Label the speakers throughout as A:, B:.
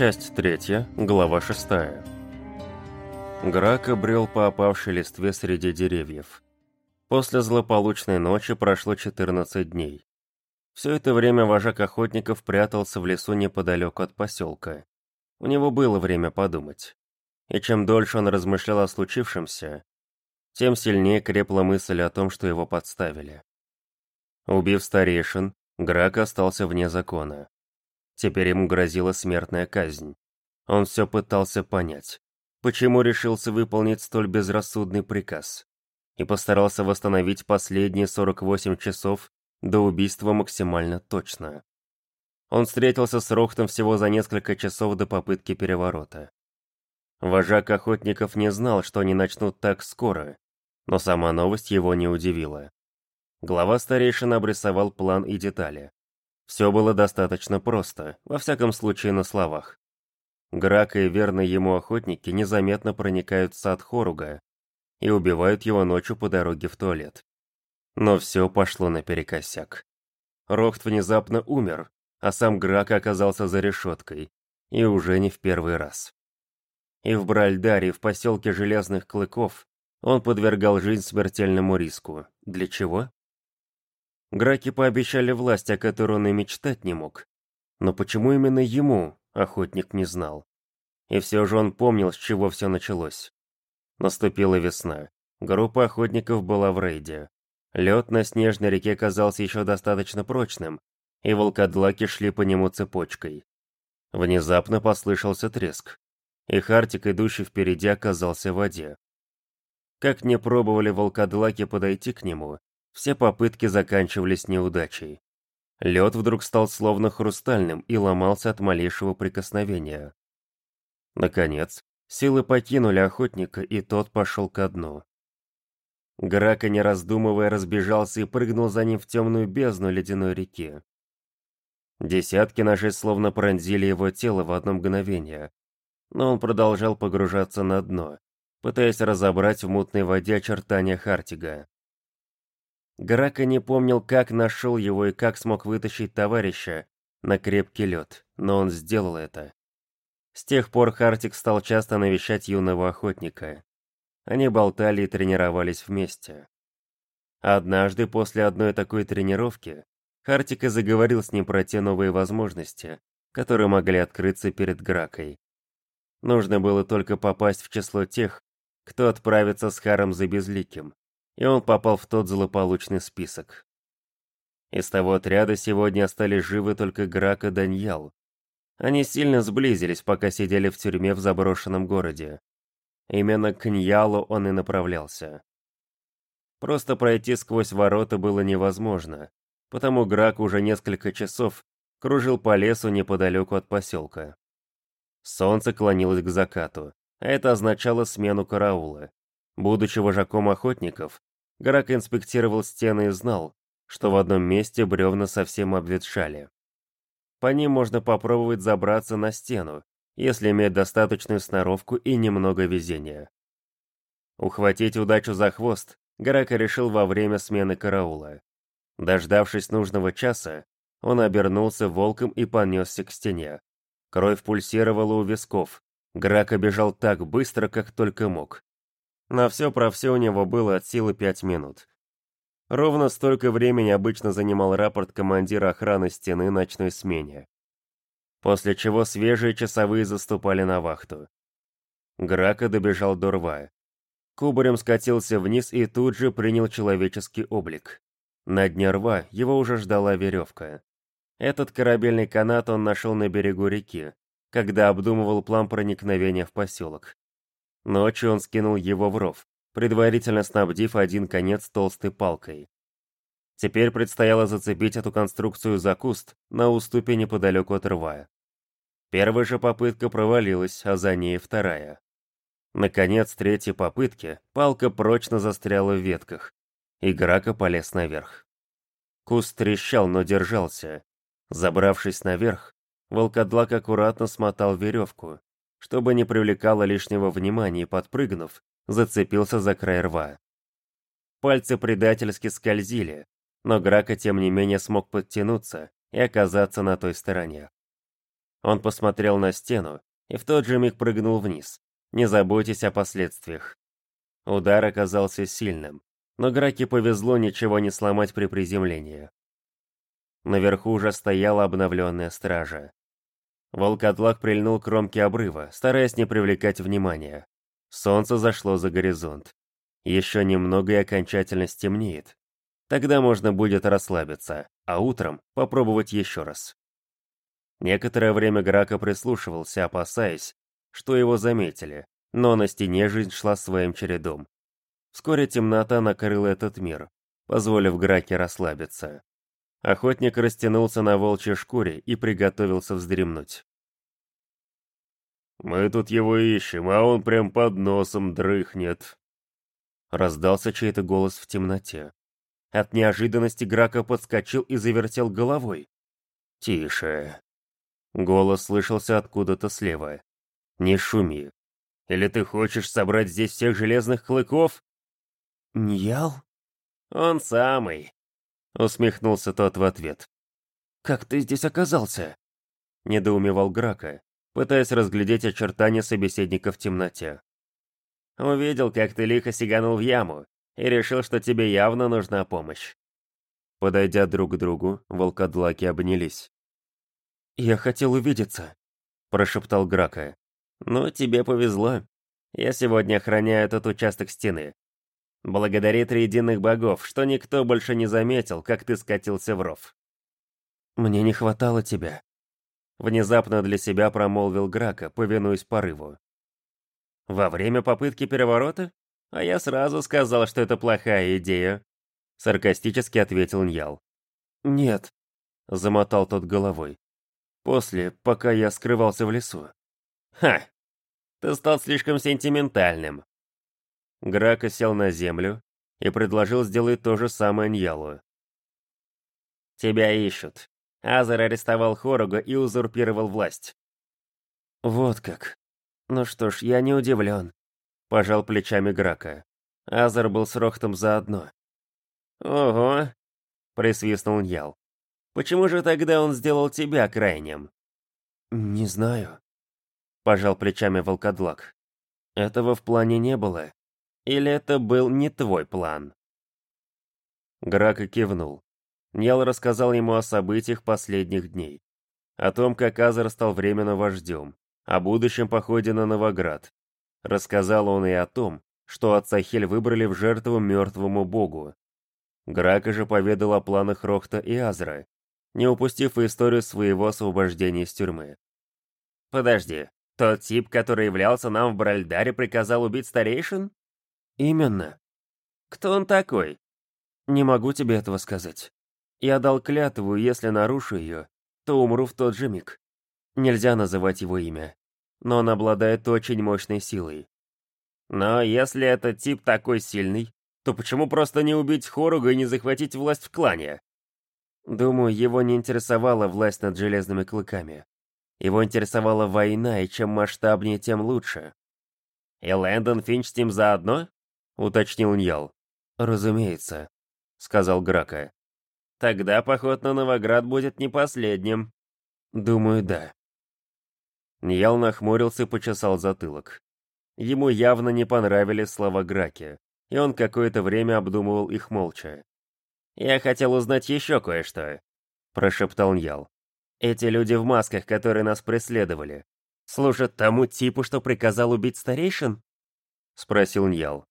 A: Часть третья, глава шестая. Грак обрел по опавшей листве среди деревьев. После злополучной ночи прошло 14 дней. Все это время вожак охотников прятался в лесу неподалеку от поселка. У него было время подумать. И чем дольше он размышлял о случившемся, тем сильнее крепла мысль о том, что его подставили. Убив старейшин, Грак остался вне закона. Теперь ему грозила смертная казнь. Он все пытался понять, почему решился выполнить столь безрассудный приказ, и постарался восстановить последние 48 часов до убийства максимально точно. Он встретился с Рохтом всего за несколько часов до попытки переворота. Вожак охотников не знал, что они начнут так скоро, но сама новость его не удивила. Глава старейшин обрисовал план и детали. Все было достаточно просто, во всяком случае на словах. Грака и верные ему охотники незаметно проникают в сад Хоруга и убивают его ночью по дороге в туалет. Но все пошло наперекосяк. Рохт внезапно умер, а сам Грака оказался за решеткой, и уже не в первый раз. И в Бральдаре, в поселке Железных Клыков, он подвергал жизнь смертельному риску. Для чего? Граки пообещали власть, о которой он и мечтать не мог. Но почему именно ему, охотник не знал. И все же он помнил, с чего все началось. Наступила весна. Группа охотников была в рейде. Лед на снежной реке казался еще достаточно прочным, и волкодлаки шли по нему цепочкой. Внезапно послышался треск, и Хартик, идущий впереди, оказался в воде. Как не пробовали волкодлаки подойти к нему, все попытки заканчивались неудачей. Лед вдруг стал словно хрустальным и ломался от малейшего прикосновения. Наконец, силы покинули охотника, и тот пошел ко дну. Грака, не раздумывая, разбежался и прыгнул за ним в темную бездну ледяной реки. Десятки ножей словно пронзили его тело в одно мгновение, но он продолжал погружаться на дно, пытаясь разобрать в мутной воде очертания Хартига. Грака не помнил, как нашел его и как смог вытащить товарища на крепкий лед, но он сделал это. С тех пор Хартик стал часто навещать юного охотника. Они болтали и тренировались вместе. Однажды после одной такой тренировки Хартик и заговорил с ним про те новые возможности, которые могли открыться перед Гракой. Нужно было только попасть в число тех, кто отправится с Харом за Безликим, и он попал в тот злополучный список. Из того отряда сегодня остались живы только Грак и Даньял. Они сильно сблизились, пока сидели в тюрьме в заброшенном городе. Именно к Ньялу он и направлялся. Просто пройти сквозь ворота было невозможно, потому Грак уже несколько часов кружил по лесу неподалеку от поселка. Солнце клонилось к закату, а это означало смену караула. Будучи вожаком охотников, Грак инспектировал стены и знал, что в одном месте бревна совсем обветшали. По ним можно попробовать забраться на стену, если иметь достаточную сноровку и немного везения. Ухватить удачу за хвост Грака решил во время смены караула. Дождавшись нужного часа, он обернулся волком и понесся к стене. Кровь пульсировала у висков. Грака бежал так быстро, как только мог. На все про все у него было от силы пять минут. Ровно столько времени обычно занимал рапорт командира охраны стены ночной смене. После чего свежие часовые заступали на вахту. Грака добежал до рва. Кубарем скатился вниз и тут же принял человеческий облик. На дне рва его уже ждала веревка. Этот корабельный канат он нашел на берегу реки, когда обдумывал план проникновения в поселок. Ночью он скинул его в ров, предварительно снабдив один конец толстой палкой. Теперь предстояло зацепить эту конструкцию за куст на уступе неподалеку от рва. Первая же попытка провалилась, а за ней вторая. Наконец, третьей попытки палка прочно застряла в ветках, и Грака полез наверх. Куст трещал, но держался. Забравшись наверх, волкодлак аккуратно смотал веревку, чтобы не привлекало лишнего внимания и, подпрыгнув, зацепился за край рва. Пальцы предательски скользили, но Грака тем не менее смог подтянуться и оказаться на той стороне. Он посмотрел на стену и в тот же миг прыгнул вниз. Не заботьтесь о последствиях. Удар оказался сильным, но Граке повезло ничего не сломать при приземлении. Наверху уже стояла обновленная стража. Волкодлак прильнул к кромке обрыва, стараясь не привлекать внимания. Солнце зашло за горизонт. Еще немного и окончательно стемнеет. Тогда можно будет расслабиться, а утром попробовать еще раз. Некоторое время Грака прислушивался, опасаясь, что его заметили, но на стене жизнь шла своим чередом. Вскоре темнота накрыла этот мир, позволив Граке расслабиться. Охотник растянулся на волчьей шкуре и приготовился вздремнуть. «Мы тут его ищем, а он прям под носом дрыхнет», Раздался чей-то голос в темноте. От неожиданности Грака подскочил и завертел головой. «Тише». Голос слышался откуда-то слева. «Не шуми. Или ты хочешь собрать здесь всех железных клыков?» «Ньял?» «Он самый», — усмехнулся тот в ответ. «Как ты здесь оказался?» — недоумевал Грака, пытаясь разглядеть очертания собеседника в темноте. Увидел, как ты лихо сиганул в яму, и решил, что тебе явно нужна помощь. Подойдя друг к другу, волкодлаки обнялись. «Я хотел увидеться», — прошептал Грака. «Ну, тебе повезло. Я сегодня охраняю этот участок стены. Благодари триединых богов, что никто больше не заметил, как ты скатился в ров». «Мне не хватало тебя», — внезапно для себя промолвил Грака, повинуясь порыву. Во время попытки переворота? А я сразу сказал, что это плохая идея. Саркастически ответил Ньял. Нет, замотал тот головой. После, пока я скрывался в лесу. Ха, ты стал слишком сентиментальным. Грака сел на землю и предложил сделать то же самое Ньялу. Тебя ищут. Азар арестовал Хоруга и узурпировал власть. Вот как. Ну что ж, я не удивлен. Пожал плечами Грака. Азар был с Рохтом заодно. Ого, присвистнул Ньял. Почему же тогда он сделал тебя крайним? Не знаю. Пожал плечами волкодлак. Этого в плане не было. Или это был не твой план? Грака кивнул. Ньял рассказал ему о событиях последних дней. О том, как Азар стал временно вождем, о будущем походе на Новоград. Рассказал он и о том, что отца Хель выбрали в жертву мертвому богу. Грака же поведал о планах Рохта и Азра, не упустив историю своего освобождения из тюрьмы. «Подожди, тот тип, который являлся нам в Бральдаре, приказал убить старейшин?» «Именно». «Кто он такой?» «Не могу тебе этого сказать. Я дал клятву, если нарушу ее, то умру в тот же миг. Нельзя называть его имя но он обладает очень мощной силой. Но если этот тип такой сильный, то почему просто не убить Хоруга и не захватить власть в клане? Думаю, его не интересовала власть над железными клыками. Его интересовала война, и чем масштабнее, тем лучше. «И Лэндон Финч с ним заодно?» — уточнил Ньял. «Разумеется», — сказал Грака. «Тогда поход на Новоград будет не последним». «Думаю, да». Ньял нахмурился и почесал затылок. Ему явно не понравились слова Граки, и он какое-то время обдумывал их молча. «Я хотел узнать еще кое-что», — прошептал Ньял. «Эти люди в масках, которые нас преследовали, служат тому типу, что приказал убить старейшин?» — спросил Ньял.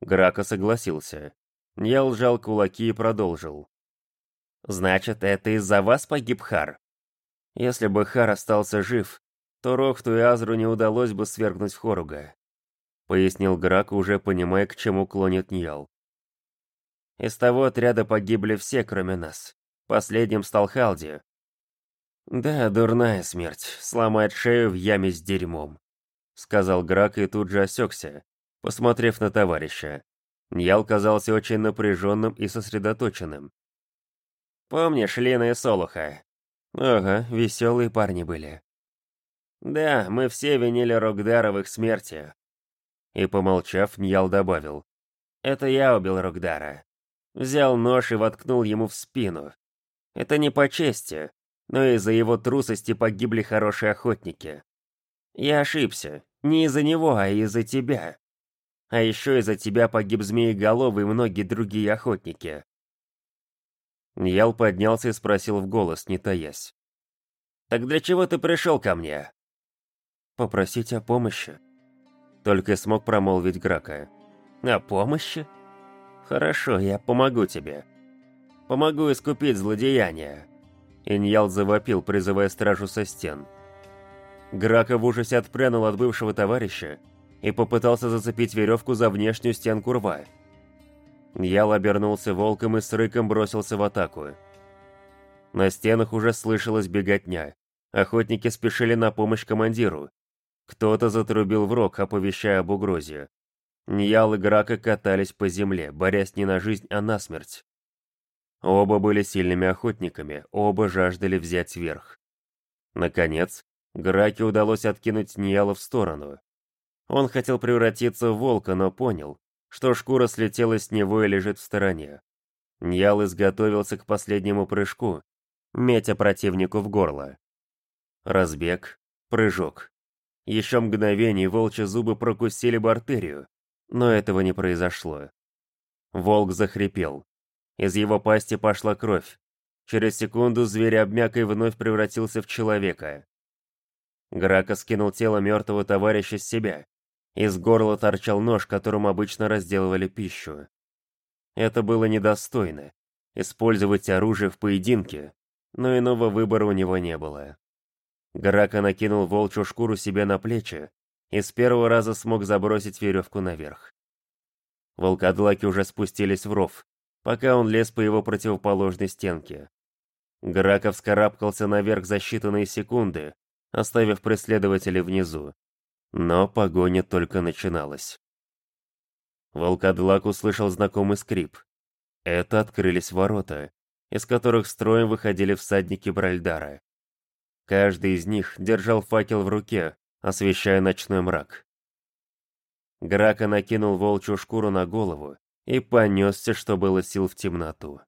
A: Грака согласился. Ньял сжал кулаки и продолжил. «Значит, это из-за вас погиб Хар? Если бы Хар остался жив, то Рохту и Азру не удалось бы свергнуть Хоруга», — пояснил Грак, уже понимая, к чему клонит Ньял. «Из того отряда погибли все, кроме нас. Последним стал Халди». «Да, дурная смерть, сломать шею в яме с дерьмом», — сказал Грак и тут же осекся, посмотрев на товарища. Ньял казался очень напряженным и сосредоточенным. «Помнишь Лина и Солуха?» «Ага, веселые парни были», да, мы все винили Рокдара в их смерти. И, помолчав, Ньял добавил. Это я убил Рокдара. Взял нож и воткнул ему в спину. Это не по чести, но из-за его трусости погибли хорошие охотники. Я ошибся, не из-за него, а из-за тебя. А еще из-за тебя погиб Змееголовый и многие другие охотники. Ял поднялся и спросил в голос, не таясь. «Так для чего ты пришел ко мне?» «Попросить о помощи», — только смог промолвить Грака. «О помощи? Хорошо, я помогу тебе. Помогу искупить злодеяние». Иньял завопил, призывая стражу со стен. Грака в ужасе отпрянул от бывшего товарища и попытался зацепить веревку за внешнюю стенку рва. Ял обернулся волком и с рыком бросился в атаку. На стенах уже слышалась беготня. Охотники спешили на помощь командиру. Кто-то затрубил в рог, оповещая об угрозе. Ньял и Грака катались по земле, борясь не на жизнь, а на смерть. Оба были сильными охотниками, оба жаждали взять верх. Наконец, Граке удалось откинуть Ньяла в сторону. Он хотел превратиться в волка, но понял, что шкура слетела с него и лежит в стороне. Ньял изготовился к последнему прыжку, метя противнику в горло. Разбег, прыжок. Еще мгновение волчьи зубы прокусили бы артерию, но этого не произошло. Волк захрипел. Из его пасти пошла кровь. Через секунду зверь обмяк и вновь превратился в человека. Грака скинул тело мертвого товарища с себя из горла торчал нож, которым обычно разделывали пищу. Это было недостойно. Использовать оружие в поединке, но иного выбора у него не было. Грака накинул волчью шкуру себе на плечи и с первого раза смог забросить веревку наверх. Волкодлаки уже спустились в ров, пока он лез по его противоположной стенке. Граков вскарабкался наверх за считанные секунды, оставив преследователей внизу. Но погоня только начиналась. Волкодлак услышал знакомый скрип. Это открылись ворота, из которых строем выходили всадники Бральдара. Каждый из них держал факел в руке, освещая ночной мрак. Грака накинул волчью шкуру на голову и понесся, что было сил в темноту.